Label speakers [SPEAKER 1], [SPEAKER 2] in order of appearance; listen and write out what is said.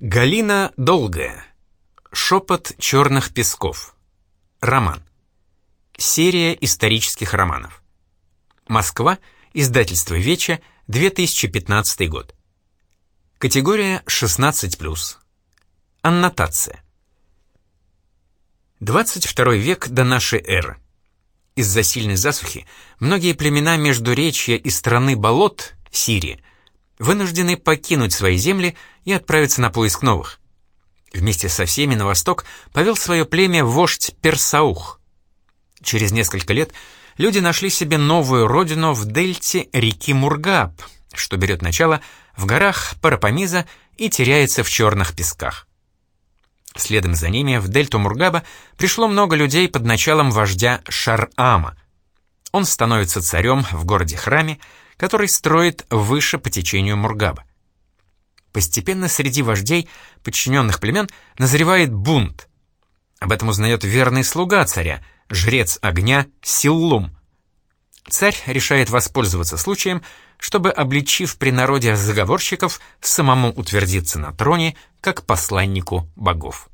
[SPEAKER 1] Галина Долгая. Шепот черных песков. Роман. Серия исторических романов. Москва. Издательство Веча. 2015 год. Категория 16+. Аннотация. 22 век до нашей эры. Из-за сильной засухи многие племена Междуречья и страны болот, Сирии, вынуждены покинуть свои земли и отправиться на поиск новых. Вместе со всеми на восток повел свое племя вождь Персаух. Через несколько лет люди нашли себе новую родину в дельте реки Мургаб, что берет начало в горах Парапамиза и теряется в черных песках. Следом за ними в дельту Мургаба пришло много людей под началом вождя Шар-Ама. Он становится царем в городе-храме, который строит выше по течению Мургаба. Постепенно среди вождей подчиненных племен назревает бунт. Об этом узнает верный слуга царя, жрец огня Силлум. Царь решает воспользоваться случаем, чтобы, обличив при народе заговорщиков, самому утвердиться на троне как посланнику богов.